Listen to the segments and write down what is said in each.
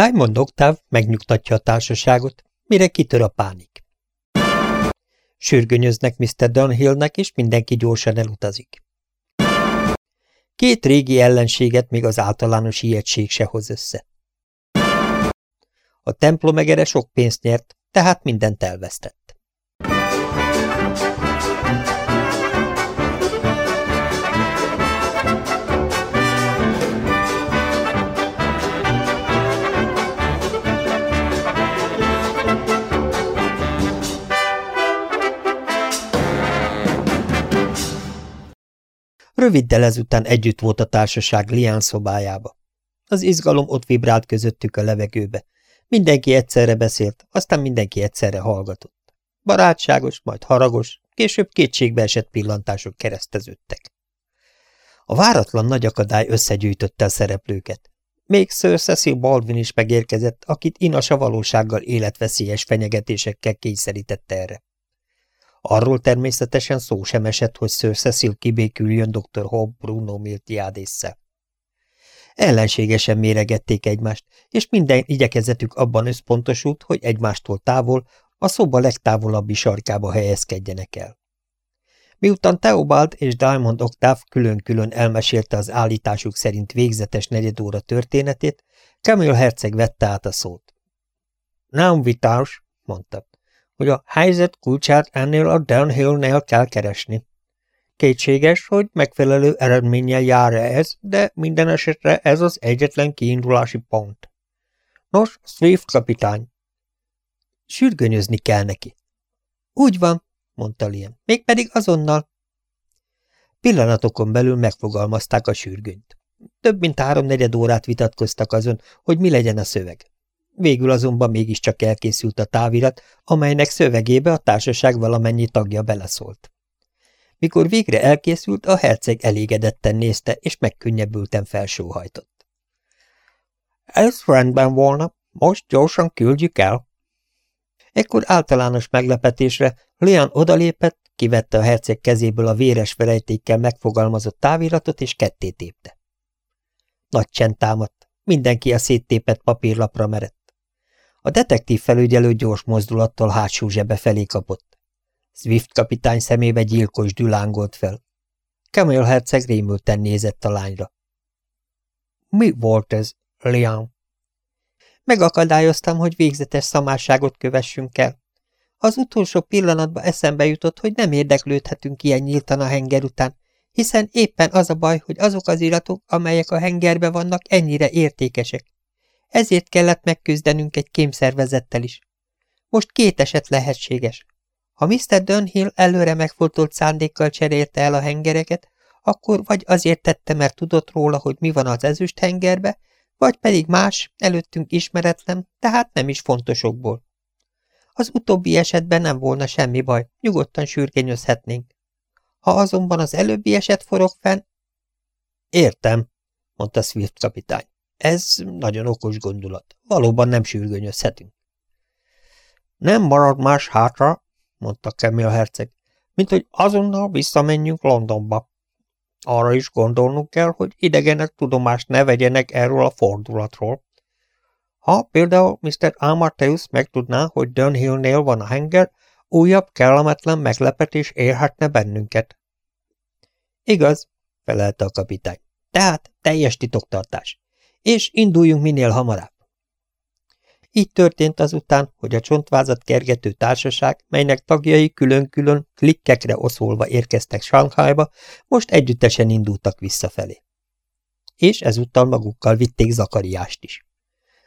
Diamond Octave megnyugtatja a társaságot, mire kitör a pánik. Sürgönyöznek Mr. Dunhillnek, és mindenki gyorsan elutazik. Két régi ellenséget még az általános ijegység se hoz össze. A templomegere sok pénzt nyert, tehát mindent elvesztett. Röviddel ezután együtt volt a társaság Lián szobájába. Az izgalom ott vibrált közöttük a levegőbe. Mindenki egyszerre beszélt, aztán mindenki egyszerre hallgatott. Barátságos, majd haragos, később kétségbe esett pillantások kereszteződtek. A váratlan nagy akadály összegyűjtötte a szereplőket. Még Sir Cecil Baldwin is megérkezett, akit Inasa valósággal életveszélyes fenyegetésekkel kényszerítette erre. Arról természetesen szó sem esett, hogy Sir Cecil kibéküljön dr. Hobb Bruno Miltiádésszel. Ellenségesen méregették egymást, és minden igyekezetük abban összpontosult, hogy egymástól távol, a szoba legtávolabbi sarkába helyezkedjenek el. Miután Theobald és Diamond Octave külön-külön elmesélte az állításuk szerint végzetes negyedóra történetét, Camille herceg vette át a szót. Nem vitás, mondta hogy a helyzet kulcsát ennél a downhill-nél kell keresni. Kétséges, hogy megfelelő eredménnyel jár -e ez, de minden esetre ez az egyetlen kiindulási pont. Nos, Swift kapitány. Sürgönyözni kell neki. Úgy van, mondta Liam, mégpedig azonnal. Pillanatokon belül megfogalmazták a sürgönyt. Több mint háromnegyed órát vitatkoztak azon, hogy mi legyen a szöveg. Végül azonban mégiscsak elkészült a távirat, amelynek szövegébe a társaság valamennyi tagja beleszólt. Mikor végre elkészült, a herceg elégedetten nézte, és megkönnyebbülten felsóhajtott. Ez rendben volna, most gyorsan küldjük el. Ekkor általános meglepetésre Leon odalépett, kivette a herceg kezéből a véres felejtékkel megfogalmazott táviratot, és ketté tépte. Nagy csend támadt, mindenki a széttépett papírlapra merett. A detektív felügyelő gyors mozdulattal hátsó zsebe felé kapott. Swift kapitány szemébe gyilkos dülángolt fel. Camille herceg rémülten nézett a lányra. Mi volt ez, Liam? Megakadályoztam, hogy végzetes szamárságot kövessünk el. Az utolsó pillanatban eszembe jutott, hogy nem érdeklődhetünk ilyen nyíltan a henger után, hiszen éppen az a baj, hogy azok az iratok, amelyek a hengerbe vannak, ennyire értékesek. Ezért kellett megküzdenünk egy kémszervezettel is. Most két eset lehetséges. Ha Mr. Dunhill előre megfotolt szándékkal cserélte el a hengereket, akkor vagy azért tette, mert tudott róla, hogy mi van az ezüst hengerbe, vagy pedig más, előttünk ismeretlen, tehát nem is fontosokból. Az utóbbi esetben nem volna semmi baj, nyugodtan sürgényözhetnénk. Ha azonban az előbbi eset forog fenn... Értem, mondta Swift kapitány. Ez nagyon okos gondolat. Valóban nem sürgönyözhetünk. Nem marad más hátra, mondta Camille herceg, mint hogy azonnal visszamenjünk Londonba. Arra is gondolnunk kell, hogy idegenek tudomást ne vegyenek erről a fordulatról. Ha például Mr. Amarteus megtudná, hogy Dunhillnél van a henger, újabb kellemetlen meglepetés érhetne bennünket. Igaz, felelte a kapitány. Tehát teljes titoktartás és induljunk minél hamarabb. Így történt azután, hogy a csontvázat kergető társaság, melynek tagjai külön-külön klikkekre oszolva érkeztek Sanghajba, most együttesen indultak visszafelé. És ezúttal magukkal vitték Zakariást is.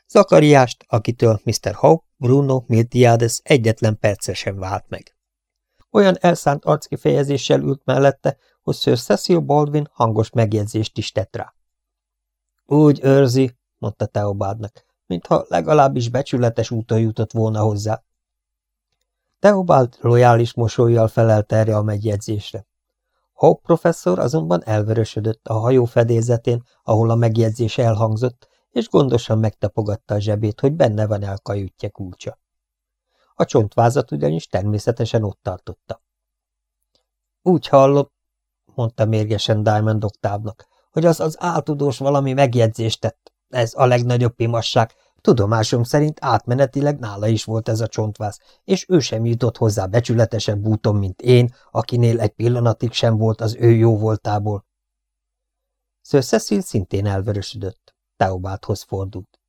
Zakariást, akitől Mr. Howe, Bruno, Miltiades egyetlen percre sem vált meg. Olyan elszánt arckifejezéssel ült mellette, hogy Sir Cecil Baldwin hangos megjegyzést is tett rá. Úgy őrzi, mondta Teobaldnak, mintha legalábbis becsületes úton jutott volna hozzá. Teobald lojális mosolyjal felelt erre a megjegyzésre. Hope professzor azonban elvörösödött a hajó fedélzetén, ahol a megjegyzés elhangzott, és gondosan megtapogatta a zsebét, hogy benne van elkajütje kulcsa. A csontvázat ugyanis természetesen ott tartotta. Úgy hallott, mondta mérgesen Diamond Oktávnak, hogy az az áltudós valami megjegyzést tett. Ez a legnagyobb pimasság. Tudomásom szerint átmenetileg nála is volt ez a csontváz, és ő sem jutott hozzá becsületesebb úton, mint én, akinél egy pillanatig sem volt az ő jó voltából. Sir Cecil szintén elvörösödött. Teobáthoz fordult.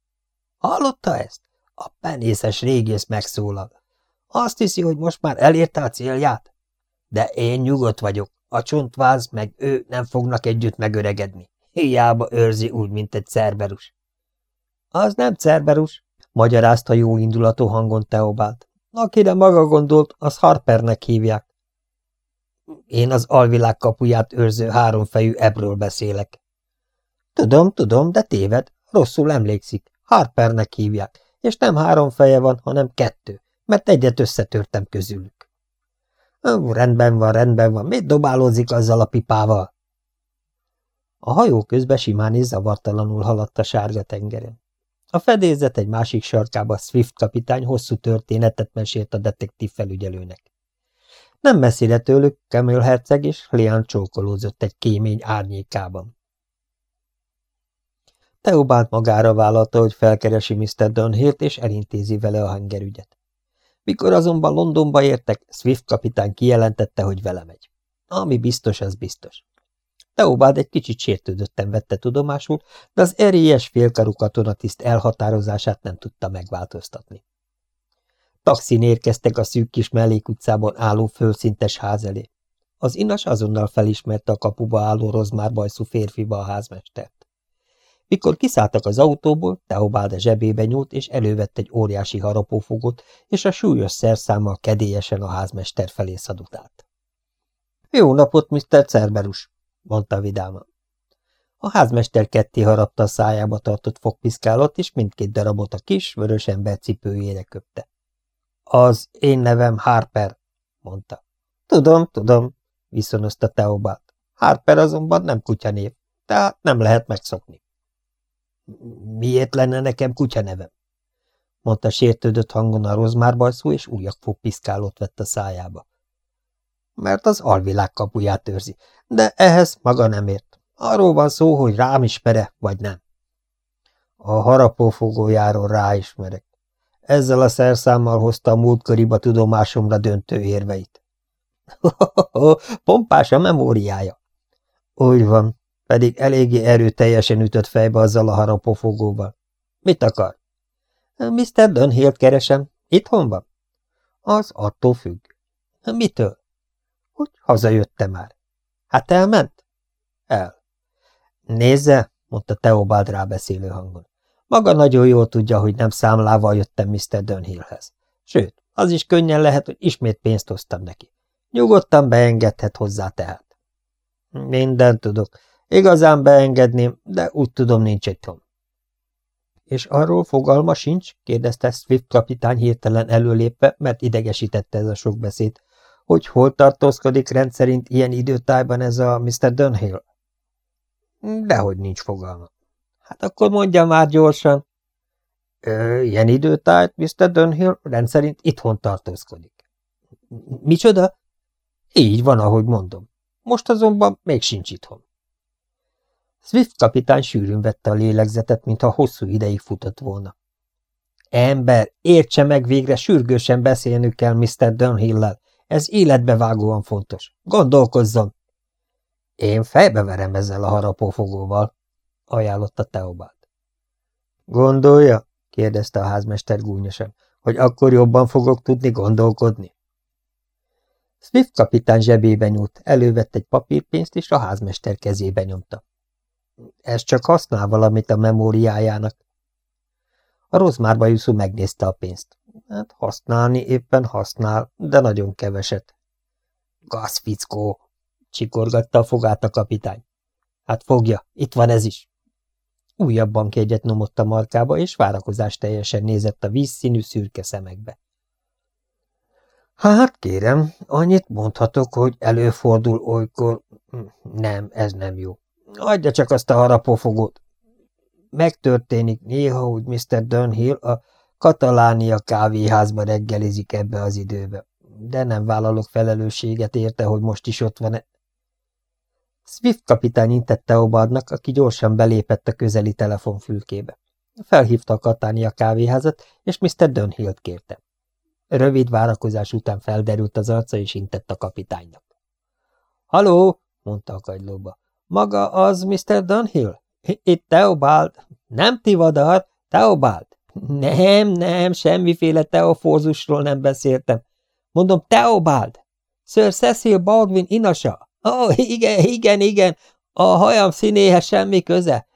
Hallotta ezt? A penészes régész megszólal. Azt hiszi, hogy most már elérte a célját? De én nyugodt vagyok. A csontváz meg ő nem fognak együtt megöregedni. Hiába őrzi úgy, mint egy cerberus. Az nem cerberus, magyarázta jó indulatú hangon Teobált. Akire maga gondolt, az Harpernek hívják. Én az alvilág kapuját őrző háromfejű ebről beszélek. Tudom, tudom, de téved, rosszul emlékszik. Harpernek hívják, és nem három feje van, hanem kettő, mert egyet összetörtem közülük. Ó, rendben van, rendben van, mit dobálózik azzal a pipával? A hajó közben simán és zavartalanul haladt a sárga tengeren. A fedélzet egy másik sarkába Swift kapitány hosszú történetet mesélt a detektív felügyelőnek. Nem messzire tőlük Camille herceg és Leon csókolózott egy kémény árnyékában. Teobált magára vállalta, hogy felkeresi Mr. Dunhill-t és elintézi vele a hengerügyet. Mikor azonban Londonba értek, Swift kapitány kijelentette, hogy vele megy. Ami biztos, az biztos. Teobáld egy kicsit sértődötten vette tudomásul, de az erélyes félkarú katonatiszt elhatározását nem tudta megváltoztatni. Taxin érkeztek a szűk kis mellékutcában álló földszintes ház elé. Az inas azonnal felismerte a kapuba álló rozmár bajszú férfiba a házmestert. Mikor kiszálltak az autóból, Teobald a zsebébe nyúlt, és elővett egy óriási harapófogot, és a súlyos szerszámmal kedélyesen a házmester felé szadutált. – Jó napot, Mr. Cerberus! – mondta vidáman. A házmester ketté harapta a szájába tartott fogpiszkálót, és mindkét darabot a kis, vörös ember cipőjére köpte. – Az én nevem Harper – mondta. – Tudom, tudom – viszonozta Teobald. Harper azonban nem kutyanév, tehát nem lehet megszokni. Miért lenne nekem nevem? mondta sértődött hangon a rozmárbajszó, és újabb fogpiszkálót vett a szájába. Mert az alvilág kapuját őrzi, de ehhez maga nem ért. Arról van szó, hogy rám ismere, vagy nem. A harapófogójáról ráismerek. Ezzel a szerszámmal hozta a múltkoriba tudomásomra döntő érveit. Pompás a memóriája. Úgy van, pedig eléggé erőteljesen ütött fejbe azzal a harapófogóval. Mit akar? Mr. Dunhill-t keresem. Itthon van? Az attól függ. Mitől? Hogy hazajötte már. Hát elment? El. Nézze, mondta Teobald rábeszélő hangon. Maga nagyon jól tudja, hogy nem számlával jöttem Mr. Dunhillhez. Sőt, az is könnyen lehet, hogy ismét pénzt hoztam neki. Nyugodtan beengedhet hozzá tehát. Mindent tudok, Igazán beengedném, de úgy tudom, nincs itthon. És arról fogalma sincs? kérdezte Swift kapitány hirtelen előlépve, mert idegesítette ez a sok beszéd, hogy hol tartózkodik rendszerint ilyen időtájban ez a Mr. Dunhill? Dehogy nincs fogalma. Hát akkor mondja már gyorsan. Ö, ilyen időtájt Mr. Dunhill rendszerint itthon tartózkodik. Micsoda? Így van, ahogy mondom. Most azonban még sincs itthon. Swift kapitány sűrűn vette a lélegzetet, mintha hosszú ideig futott volna. Ember, értse meg végre, sürgősen beszélnünk kell Mr. Dunhill-lel. Ez életbevágóan fontos. Gondolkozzon! Én fejbeverem ezzel a harapófogóval, ajánlotta Teobald. Gondolja? kérdezte a házmester gúnyosan, hogy akkor jobban fogok tudni gondolkodni. Swift kapitány zsebébe nyúlt, elővett egy papírpénzt, és a házmester kezébe nyomta. Ez csak használ valamit a memóriájának. A rozmárba Jusszú megnézte a pénzt. Hát használni éppen használ, de nagyon keveset. Gazfickó! csikorgatta a fogát a kapitány. Hát fogja, itt van ez is. Újabb bankjegyet nomott a markába, és várakozás teljesen nézett a vízszínű szürke szemekbe. Hát kérem, annyit mondhatok, hogy előfordul olykor... Hm, nem, ez nem jó. Adja csak azt a harapófogót. Megtörténik néha, hogy Mr. Dunhill a Katalánia kávéházba reggelizik ebbe az időbe, de nem vállalok felelősséget érte, hogy most is ott van-e. Swift kapitány intette Obadnak, aki gyorsan belépett a közeli telefonfülkébe. Felhívta a Katánia kávéházat, és Mr. Dunhill-t kérte. Rövid várakozás után felderült az arca, és intett a kapitánynak. – Haló! – mondta a kagylóba. – Maga az Mr. Dunhill? Itt Teobald. Nem Tivadar, Teobald. Nem, nem, semmiféle teofózusról nem beszéltem. Mondom, Teobald. Sir Cecil Baldwin inasa. Ó, oh, igen, igen, igen, a hajam színéhez semmi köze.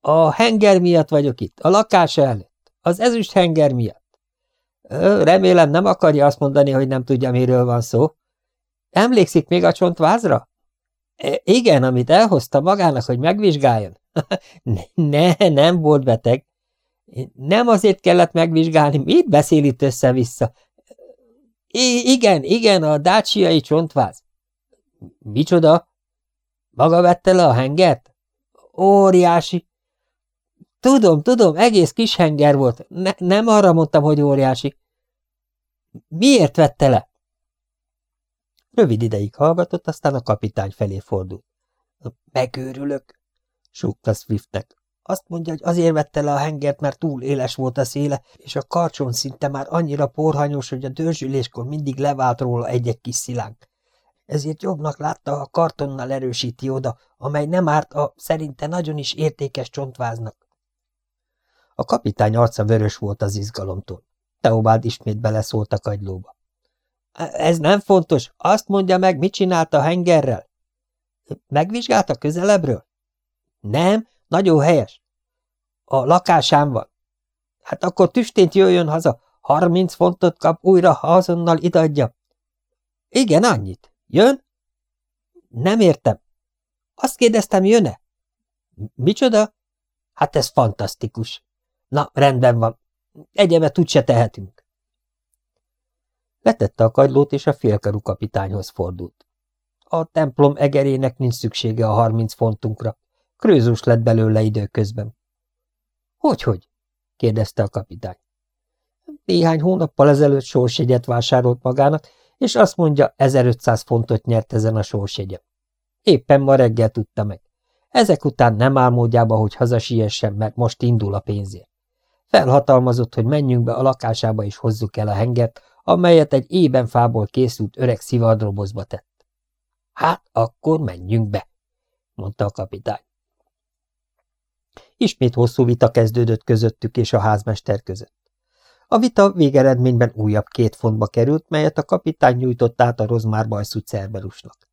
A henger miatt vagyok itt, a lakás előtt, az ezüst henger miatt. Remélem nem akarja azt mondani, hogy nem tudja, miről van szó. Emlékszik még a csontvázra? E, igen, amit elhozta magának, hogy megvizsgáljon. ne, nem volt beteg. Nem azért kellett megvizsgálni, mit beszél itt össze-vissza? Igen, igen, a dácsiai csontváz. Micsoda? Maga vette le a hengert? Óriási. Tudom, tudom, egész kis henger volt. Ne, nem arra mondtam, hogy óriási. Miért vette le? Rövid ideig hallgatott, aztán a kapitány felé fordult. Megőrülök, súgta Swiftnek. Azt mondja, hogy azért vette le a hengert, mert túl éles volt a széle, és a karcson szinte már annyira porhanyos, hogy a dörzsüléskor mindig levált róla egy-egy kis szilánk. Ezért jobbnak látta, ha kartonnal erősíti oda, amely nem árt a szerinte nagyon is értékes csontváznak. A kapitány arca vörös volt az izgalomtól. Teobáld ismét beleszólt a kagylóba. Ez nem fontos. Azt mondja meg, mit csinálta a hengerrel? Megvizsgálta közelebbről? Nem, nagyon helyes. A lakásán van. Hát akkor tüstént jöjjön haza. Harminc fontot kap újra, ha azonnal idadja. Igen, annyit. Jön? Nem értem. Azt kérdeztem, jön-e? Micsoda? Hát ez fantasztikus. Na, rendben van. Egyebet úgyse tehetünk. Letette a kagylót, és a félkarú kapitányhoz fordult. A templom egerének nincs szüksége a harminc fontunkra. Krőzus lett belőle időközben. Hogy-hogy? kérdezte a kapitány. Néhány hónappal ezelőtt sorsjegyet vásárolt magának, és azt mondja, 1500 fontot nyert ezen a sorsjegyen. Éppen ma reggel tudta meg. Ezek után nem álmodjába, hogy hazasiessen, mert most indul a pénzért. Felhatalmazott, hogy menjünk be a lakásába és hozzuk el a hengert, amelyet egy ében fából készült öreg szivardrobozba tett. Hát, akkor menjünk be, mondta a kapitány. Ismét hosszú vita kezdődött közöttük és a házmester között. A vita végeredményben újabb két fontba került, melyet a kapitány nyújtott át a rozmár bajszú Cerberusnak.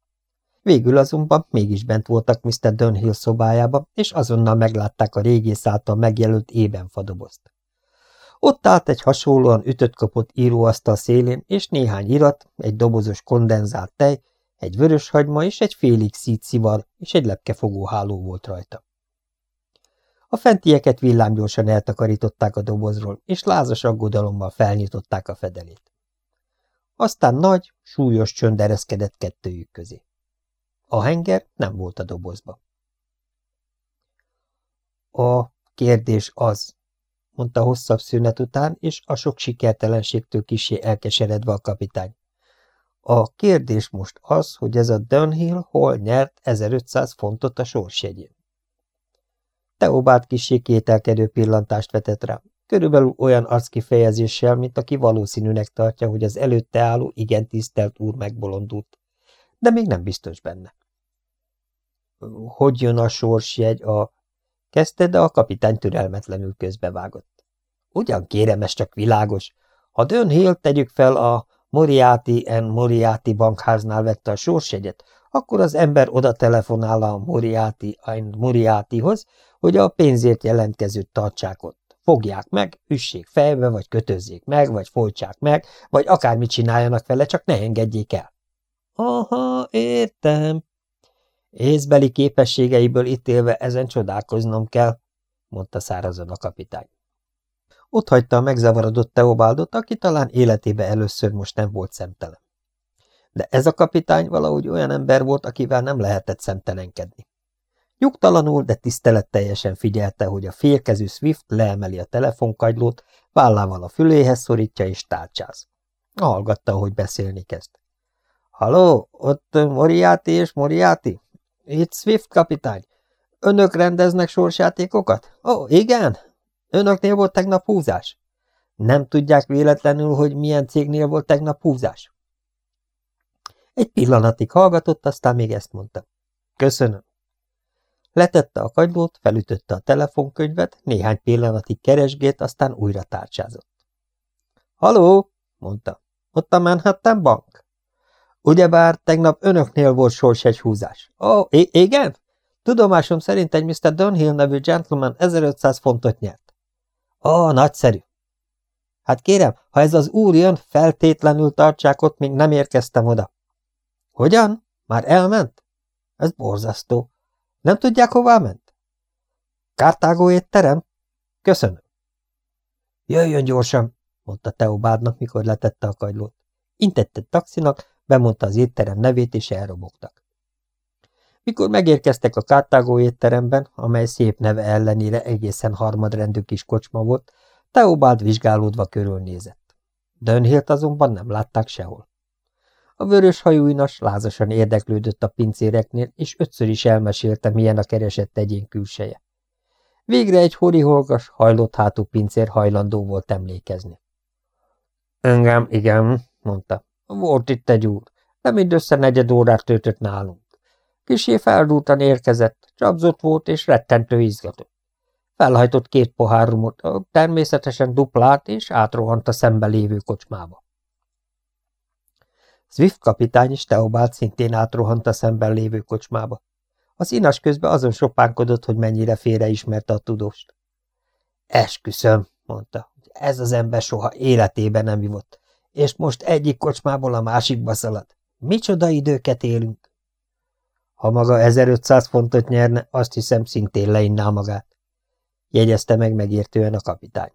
Végül azonban mégis bent voltak Mr. Dunhill szobájába, és azonnal meglátták a régész által megjelölt ében fadobozt. Ott állt egy hasonlóan ütött-kapott íróasztal szélén, és néhány irat, egy dobozos kondenzált tej, egy vörös hagyma és egy félig szít szivar, és egy lepkefogó háló volt rajta. A fentieket villámgyorsan eltakarították a dobozról, és lázas aggodalommal felnyitották a fedelét. Aztán nagy, súlyos csönd ereszkedett kettőjük közé. A henger nem volt a dobozba. A kérdés az, mondta hosszabb szünet után, és a sok sikertelenségtől kisé elkeseredve a kapitány. A kérdés most az, hogy ez a Dunhill hol nyert 1500 fontot a sorsjegyén. Teobált kisé kételkedő pillantást vetett rá, körülbelül olyan arckifejezéssel, mint aki valószínűnek tartja, hogy az előtte álló igen tisztelt úr megbolondult, de még nem biztos benne. Hogy jön a sorsjegy a... Kezdte, de a kapitány türelmetlenül közbevágott. Ugyan kérem, ez csak világos. Ha Hill tegyük fel a Moriarty and Moriarty bankháznál vette a sorsjegyet, akkor az ember oda telefonál a Moriarty and Moriartyhoz, hogy a pénzért jelentkezőt tartsák ott. Fogják meg, üssék fejbe, vagy kötözzék meg, vagy folytsák meg, vagy akármit csináljanak vele, csak ne engedjék el. Aha, értem. Észbeli képességeiből ítélve ezen csodálkoznom kell, mondta szárazon a kapitány. Ott hagyta a megzavarodott Teobaldot, aki talán életébe először most nem volt szemtelen. De ez a kapitány valahogy olyan ember volt, akivel nem lehetett szemtelenkedni. Nyugtalanul, de tiszteletteljesen figyelte, hogy a félkezű Swift leemeli a telefonkagylót, vállával a füléhez szorítja és tárcsáz. Hallgatta, hogy beszélni kezd. – Haló, ott Moriáti és Moriáti? Itt Swift kapitány. Önök rendeznek sorsjátékokat? Ó, igen? Önöknél volt tegnap húzás? Nem tudják véletlenül, hogy milyen cégnél volt tegnap húzás? Egy pillanatig hallgatott, aztán még ezt mondta. Köszönöm. Letette a kagylót, felütötte a telefonkönyvet, néhány pillanatig keresgélt, aztán újra tárcsázott. Haló, mondta. Ott a Manhattan Bank? Ugyebár tegnap önöknél volt sors egy húzás. Ó, oh, igen? Tudomásom szerint egy Mr. Dunhill nevű gentleman 1500 fontot nyert. Ó, oh, nagyszerű. Hát kérem, ha ez az úr jön, feltétlenül tartsák ott, még nem érkeztem oda. Hogyan? Már elment? Ez borzasztó. Nem tudják, hová ment? Kártágó étterem? Köszönöm. Jöjjön gyorsan, mondta Teobádnak, mikor letette a kagylót. Intett egy taxinak, bemondta az étterem nevét, és elrobogtak. Mikor megérkeztek a kártágó étteremben, amely szép neve ellenére egészen harmadrendű kis kocsma volt, Teobád vizsgálódva körülnézett. Dönhilt azonban nem látták sehol. A vörös hajúinas lázasan érdeklődött a pincéreknél, és ötször is elmesélte, milyen a keresett egyén külseje. Végre egy horiholgas, hajlott hátú pincér hajlandó volt emlékezni. Engem, igen, mondta. Volt itt egy úr. Nem mindössze negyed órát töltött nálunk. Kisé feldúltan érkezett, csapzott volt és rettentő izgatott. Felhajtott két pohár rumot, természetesen duplát, és átrohant a szembe lévő kocsmába. Swift kapitány és Teobald szintén átrohant a szemben lévő kocsmába. Az inas közben azon sopánkodott, hogy mennyire félreismerte a tudóst. Esküszöm, mondta, hogy ez az ember soha életében nem ivott, és most egyik kocsmából a másikba szalad. Micsoda időket élünk! Ha maga 1500 fontot nyerne, azt hiszem szintén leinná magát, jegyezte meg megértően a kapitány.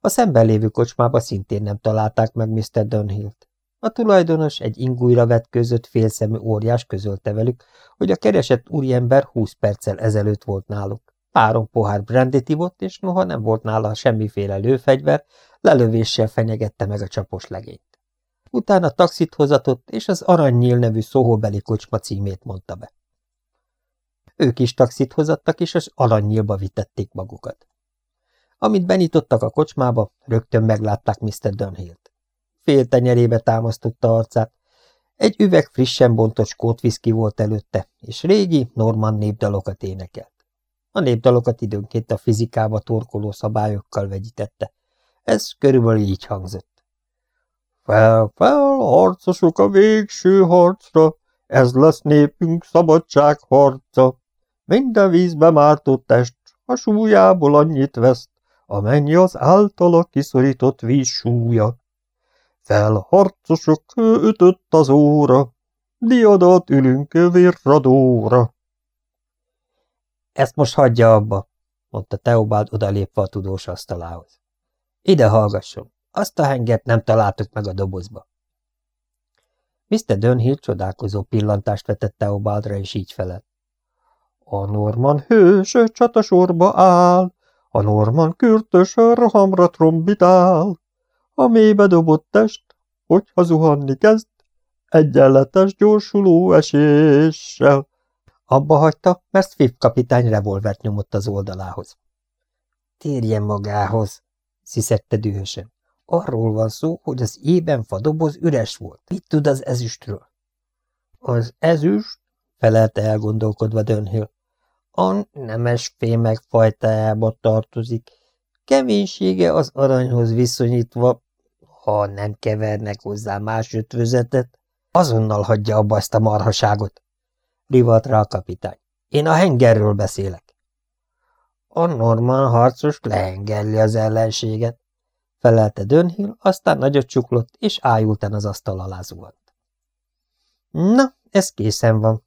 A szemben lévő kocsmába szintén nem találták meg Mr. Dunhill-t. A tulajdonos egy ingújra vetkőzött félszemű óriás közölte velük, hogy a keresett úriember húsz perccel ezelőtt volt náluk. Párom pohár brandit ivott, és noha nem volt nála semmiféle lőfegyver, lelövéssel fenyegette meg a csapos legényt. Utána taxit hozatott, és az Aranynyíl nevű szóhóbeli kocsma címét mondta be. Ők is taxit hozattak, és az Aranynyílba vitették magukat. Amint benyitottak a kocsmába, rögtön meglátták Mr. Dunhill-t fél tenyerébe támasztotta arcát. Egy üveg frissen bontott skótviszki volt előtte, és régi, norman népdalokat énekelt. A népdalokat időnként a fizikába torkoló szabályokkal vegyítette. Ez körülbelül így hangzott. Fel, fel, harcosok a végső harcra, ez lesz népünk szabadság harca. Minden vízbe mártott test, a súlyából annyit veszt, amennyi az általa kiszorított víz súlya. Fel, harcosok, ütött az óra, diadat ülünk virradóra. Ezt most hagyja abba, mondta Teobald odalépve a tudós asztalához. Ide hallgasson, azt a hengert nem találtuk meg a dobozba. Mr. Dunhill csodálkozó pillantást vetett Teobaldra, és így felett. A Norman hős csatasorba áll, a Norman kürtös rohamra trombitál. A mélybe dobott test, hogyha zuhanni kezd, egyenletes gyorsuló eséssel. Abba hagyta, mert Swift kapitány revolvert nyomott az oldalához. Térjen magához, sziszette dühösen. Arról van szó, hogy az ében fadoboz üres volt. Mit tud az ezüstről? Az ezüst, felelte elgondolkodva Dönhill, a nemes fémek fajtájába tartozik, Keménysége az aranyhoz viszonyítva, ha nem kevernek hozzá más ötvözetet, azonnal hagyja abba ezt a marhaságot. Rivalt rá a kapitány. Én a hengerről beszélek. A norman harcos lehengerli az ellenséget, felelte Dönhill, aztán nagyot csuklott, és ájultan az asztal alá zuhant. Na, ez készen van,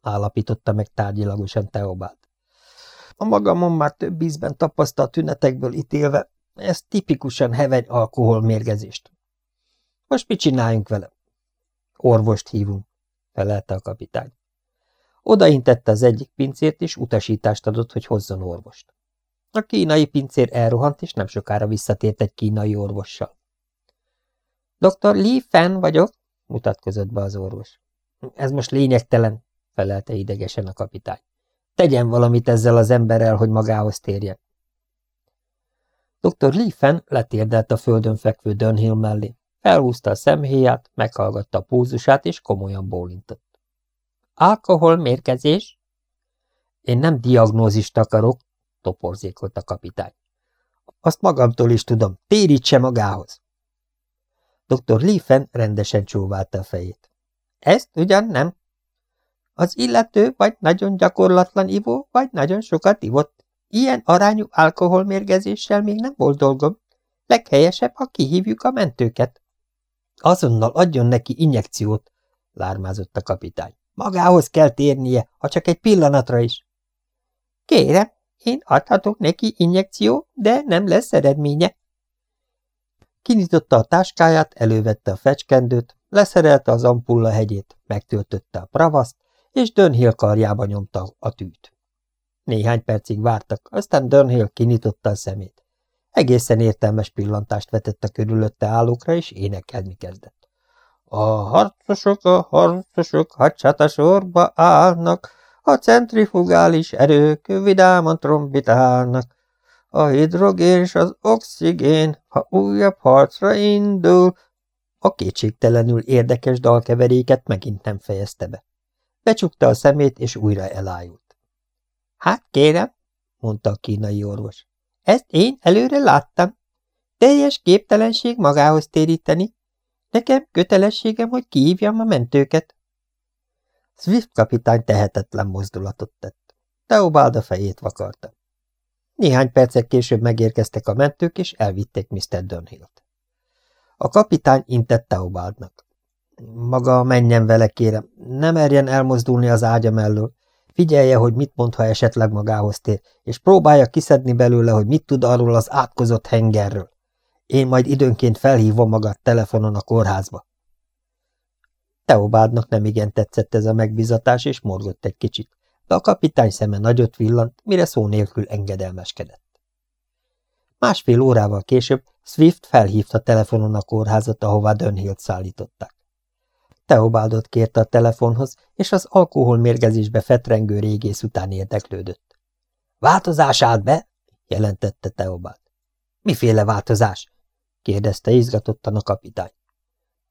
állapította meg tárgyilagosan Teobald. A magamon már több ízben tapasztalt tünetekből ítélve, ez tipikusan heveny alkoholmérgezést. Most mit csináljunk vele? Orvost hívunk, felelte a kapitány. Odaintette az egyik pincért, és utasítást adott, hogy hozzon orvost. A kínai pincér elrohant, és nem sokára visszatért egy kínai orvossal. Dr. Li Fan vagyok, mutatkozott be az orvos. Ez most lényegtelen, felelte idegesen a kapitány. Tegyen valamit ezzel az emberrel, hogy magához térjen. Dr. Leafen letérdelt a földön fekvő Dunhill mellé, felhúzta a szemhéját, meghallgatta a púzusát, és komolyan bólintott. Alkohol mérgezés? Én nem diagnózist akarok, toporzékolt a kapitány. Azt magamtól is tudom, térítse magához. Dr. Leafen rendesen csóválta a fejét. Ezt ugyan nem. Az illető vagy nagyon gyakorlatlan ivó, vagy nagyon sokat ivott. Ilyen arányú alkoholmérgezéssel még nem volt dolgom. Leghelyesebb, ha kihívjuk a mentőket. Azonnal adjon neki injekciót, lármázott a kapitány. Magához kell térnie, ha csak egy pillanatra is. Kérem, én adhatok neki injekció, de nem lesz eredménye. Kinyitotta a táskáját, elővette a fecskendőt, leszerelte az ampulla hegyét, megtöltötte a pravaszt, és Dönhill karjába nyomta a tűt. Néhány percig vártak, aztán Dönhill kinyitotta a szemét. Egészen értelmes pillantást vetett a körülötte állókra, és énekelni kezdett. A harcosok, a harcosok hadsata sorba állnak, a centrifugális erők vidáman trombitálnak. A hidrogén és az oxigén, ha újabb harcra indul, a kétségtelenül érdekes dalkeveréket megint nem fejezte be. Becsukta a szemét, és újra elájult. Hát kérem, mondta a kínai orvos, ezt én előre láttam. Teljes képtelenség magához téríteni. Nekem kötelességem, hogy kihívjam a mentőket. Swift kapitány tehetetlen mozdulatot tett. Teobald a fejét vakarta. Néhány percek később megérkeztek a mentők, és elvitték Mr. Dunhill-t. A kapitány intett Teobaldnak. Maga menjen vele, kérem, nem merjen elmozdulni az ágya mellől. Figyelje, hogy mit mond, ha esetleg magához tér, és próbálja kiszedni belőle, hogy mit tud arról az átkozott hengerről. Én majd időnként felhívom magát telefonon a kórházba. Teobádnak nem igen tetszett ez a megbizatás, és morgott egy kicsit, de a kapitány szeme nagyot villant, mire szó nélkül engedelmeskedett. Másfél órával később Swift felhívta telefonon a kórházat, ahová Dönhilt szállították. Teobaldot kérte a telefonhoz, és az alkoholmérgezésbe fetrengő régész után érdeklődött. – Változás állt be? – jelentette Teobald. – Miféle változás? – kérdezte izgatottan a kapitány.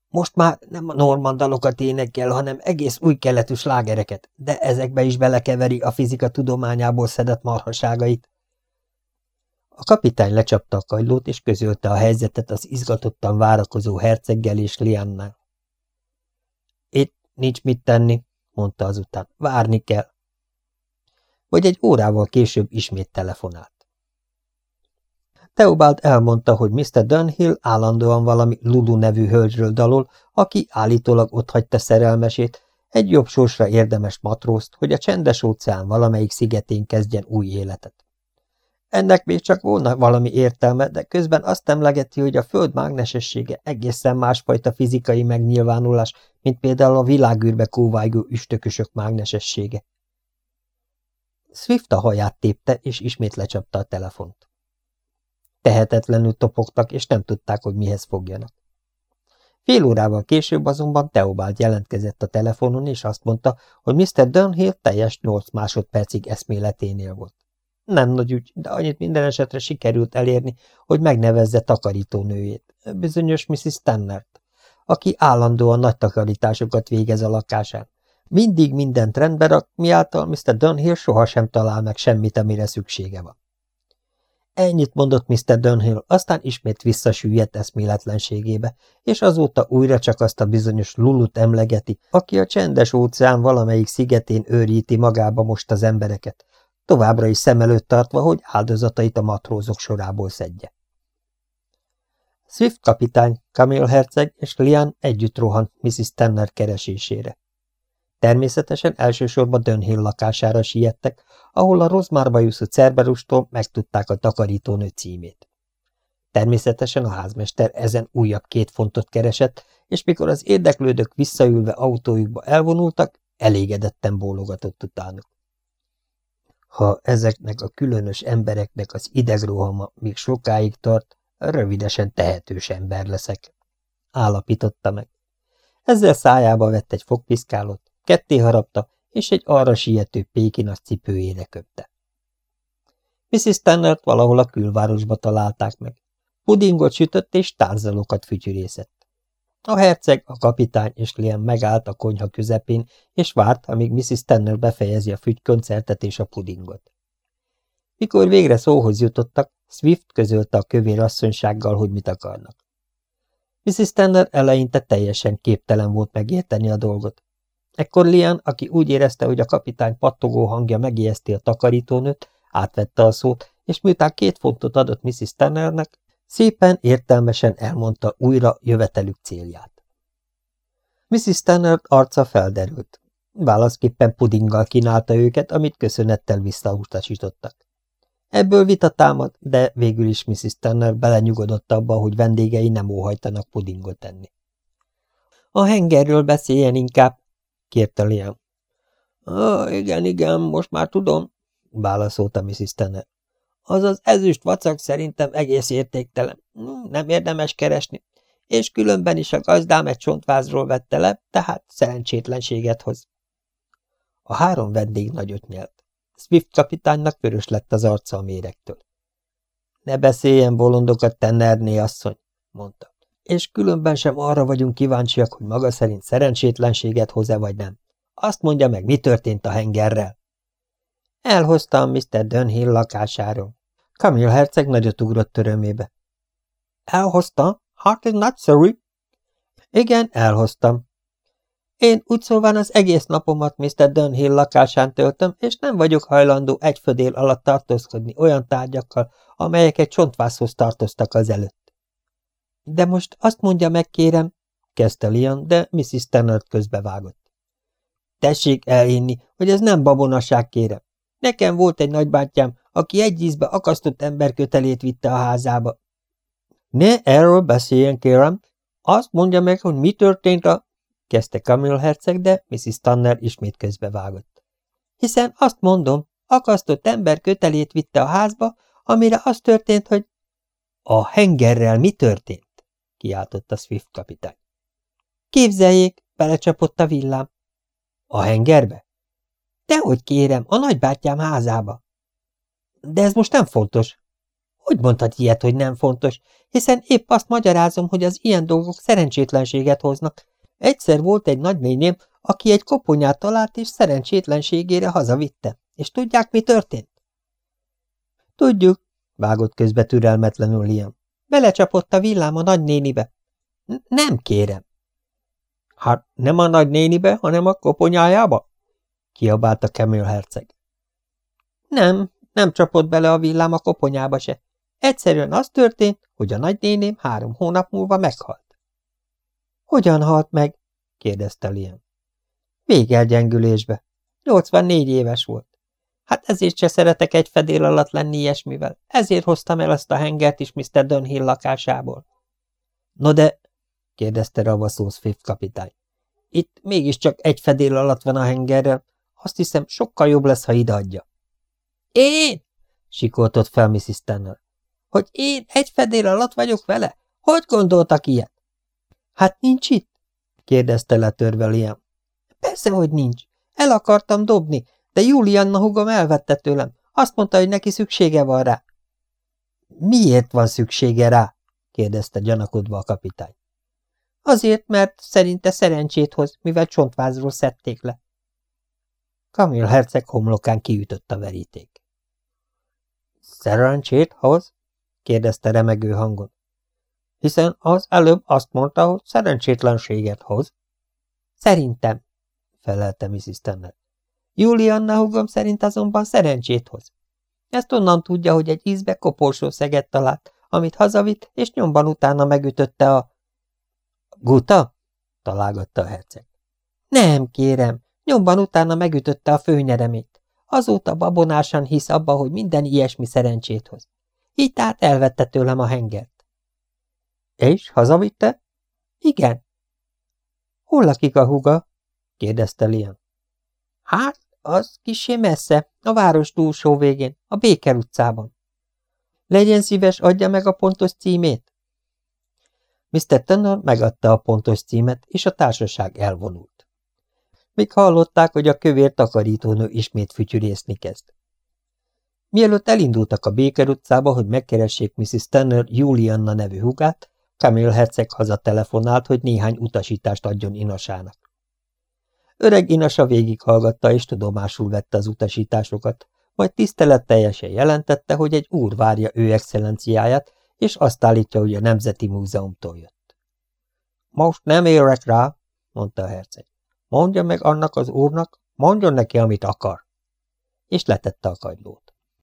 Most már nem a normand dalokat énekel, hanem egész új keletű slágereket, de ezekbe is belekeveri a fizika tudományából szedett marhaságait. A kapitány lecsapta a kajlót, és közölte a helyzetet az izgatottan várakozó herceggel és Liannál. Itt nincs mit tenni, mondta azután. Várni kell. Vagy egy órával később ismét telefonált. Teobald elmondta, hogy Mr. Dunhill állandóan valami Lulu nevű hölgyről dalol, aki állítólag otthagyta szerelmesét, egy jobb sorsra érdemes matrózt, hogy a csendes óceán valamelyik szigetén kezdjen új életet. Ennek még csak volna valami értelme, de közben azt emlegeti, hogy a Föld mágnesessége egészen másfajta fizikai megnyilvánulás, mint például a világűrbe kóvájgó üstökösök mágnesessége. Swift a haját tépte, és ismét lecsapta a telefont. Tehetetlenül topogtak, és nem tudták, hogy mihez fogjanak. Fél órával később azonban Teobald jelentkezett a telefonon, és azt mondta, hogy Mr. Dunhill teljes nyolc másodpercig eszméleténél volt. Nem nagy ügy, de annyit minden esetre sikerült elérni, hogy megnevezze takarítónőjét, bizonyos Mrs. Stannert, aki állandóan nagy takarításokat végez a lakásán. Mindig mindent rendbe rak, miáltal Mr. Dunhill sohasem talál meg semmit, amire szüksége van. Ennyit mondott Mr. Dunhill, aztán ismét visszasüllyedt eszméletlenségébe, és azóta újra csak azt a bizonyos Lulut emlegeti, aki a csendes óceán valamelyik szigetén őríti magába most az embereket, továbbra is szem előtt tartva, hogy áldozatait a matrózok sorából szedje. Swift kapitány, Camille herceg és Lian együtt rohant Mrs. Tanner keresésére. Természetesen elsősorban Dönhill lakására siettek, ahol a rozmárba jusszó Cerberustól megtudták a takarítónő címét. Természetesen a házmester ezen újabb két fontot keresett, és mikor az érdeklődők visszaülve autójukba elvonultak, elégedetten bólogatott utánuk. Ha ezeknek a különös embereknek az idegrohama még sokáig tart, rövidesen tehetős ember leszek, állapította meg. Ezzel szájába vett egy fogpiszkálót, ketté harapta, és egy arra siető péki nagy cipőjére köpte. Mrs. Tannert valahol a külvárosba találták meg. Pudingot sütött és tárzalokat fütyürészett. A herceg, a kapitány és Liam megállt a konyha közepén, és várt, amíg Mrs. Tanner befejezi a fügykoncertet és a pudingot. Mikor végre szóhoz jutottak, Swift közölte a kövér asszonysággal, hogy mit akarnak. Mrs. Tanner eleinte teljesen képtelen volt megérteni a dolgot. Ekkor Lian, aki úgy érezte, hogy a kapitány pattogó hangja megijeszti a takarítónőt, átvette a szót, és miután két fontot adott Mrs. Tannernek, szépen értelmesen elmondta újra jövetelük célját. Mrs. Tanner arca felderült. Válaszképpen pudinggal kínálta őket, amit köszönettel visszautasítottak. Ebből vita támad, de végül is Mrs. Tanner belenyugodott abba, hogy vendégei nem óhajtanak pudingot enni. A hengerről beszéljen inkább, kérte Liam. Ah, igen, igen, most már tudom, válaszolta Mrs. Tanner. Az az ezüst vacak szerintem egész értéktelen. Nem érdemes keresni. És különben is a gazdám egy csontvázról vette le, tehát szerencsétlenséget hoz. A három vendég nagyot nyelt. Swift kapitánynak vörös lett az arca a méregtől. Ne beszéljen bolondokat, Tennerné asszony, mondta. És különben sem arra vagyunk kíváncsiak, hogy maga szerint szerencsétlenséget hoz-e vagy nem. Azt mondja meg, mi történt a hengerrel. Elhoztam Mr. Dunhill lakásáról. Camille herceg nagyot ugrott örömébe. Elhozta? Heart is not sorry. Igen, elhoztam, én úgy szóval az egész napomat Mr. Dunhill lakásán töltöm, és nem vagyok hajlandó egy födél alatt tartózkodni olyan tárgyakkal, amelyek egy csontvászhoz tartoztak az előtt. De most azt mondja meg, kérem, kezdte Lian, de Mrs. Tennant közbevágott. Tessék elhinni, hogy ez nem babonaság, kérem. Nekem volt egy nagybátyám, aki egy ízbe akasztott emberkötelét vitte a házába. Ne erről beszéljen, kérem. Azt mondja meg, hogy mi történt a kezdte Camille herceg, de Mrs. Tanner ismét közbevágott. Hiszen azt mondom, akasztott ember kötelét vitte a házba, amire az történt, hogy... A hengerrel mi történt? Kiáltotta Swift kapitány. Képzeljék, belecsapott a villám. A hengerbe? Dehogy kérem, a nagybátyám házába. De ez most nem fontos. Hogy mondhat ilyet, hogy nem fontos, hiszen épp azt magyarázom, hogy az ilyen dolgok szerencsétlenséget hoznak, Egyszer volt egy nagynényém, aki egy koponyát talált, és szerencsétlenségére hazavitte. És tudják, mi történt? Tudjuk, vágott közbe türelmetlenül Liam. Belecsapott a villám a nagynénibe. Nem kérem. Hát nem a nagynénibe, hanem a koponyájába? kiabálta Camille herceg. Nem, nem csapott bele a villám a koponyába se. Egyszerűen az történt, hogy a nagynéném három hónap múlva meghalt. Hogyan halt meg? kérdezte Liam. Végelgyengülésbe. 84 éves volt. Hát ezért se szeretek egy fedél alatt lenni ilyesmivel. Ezért hoztam el azt a hengert is Mr. Dunhill lakásából. No de, kérdezte ravaszó Swift kapitány. Itt mégiscsak egy fedél alatt van a hengerrel. Azt hiszem, sokkal jobb lesz, ha ideadja. Én? sikoltott fel Mrs. Tanner. Hogy én egy fedél alatt vagyok vele? Hogy gondoltak ilyet? Hát nincs itt? kérdezte letörve Liam. Persze, hogy nincs. El akartam dobni, de Julianna hugom elvette tőlem. Azt mondta, hogy neki szüksége van rá. Miért van szüksége rá? kérdezte gyanakodva a kapitány. Azért, mert szerinte szerencsét hoz, mivel csontvázról szedték le. Kamil herceg homlokán kiütött a veríték. Szerencsét hoz? kérdezte remegő hangon hiszen az előbb azt mondta, hogy szerencsétlenséget hoz. Szerintem, felelte Mrs. Tanner. Julianna húgom szerint azonban szerencsét hoz. Ezt onnan tudja, hogy egy ízbe koporsó szeget talált, amit hazavitt, és nyomban utána megütötte a... Guta? találgatta a herceg. Nem, kérem, nyomban utána megütötte a főnyeremét. Azóta babonásan hisz abba, hogy minden ilyesmi szerencsét hoz. Így tehát elvette tőlem a hengert. És hazavitte? Igen. Hol lakik a huga? kérdezte Liam. Hát, az kisé messze, a város túlsó végén, a Béker utcában. Legyen szíves, adja meg a pontos címét. Mr. Tanner megadta a pontos címet, és a társaság elvonult. Még hallották, hogy a kövér takarítónő ismét fütyürészni kezd. Mielőtt elindultak a Baker utcába, hogy megkeressék Mrs. Tanner Julianna nevű hugát, Camille herceg hazatelefonált, hogy néhány utasítást adjon Inasának. Öreg Inasa végighallgatta és tudomásul vette az utasításokat, majd tiszteletteljesen jelentette, hogy egy úr várja ő excellenciáját, és azt állítja, hogy a Nemzeti Múzeumtól jött. Most nem érek rá, mondta a herceg. Mondja meg annak az úrnak, mondjon neki, amit akar. És letette a kagylót.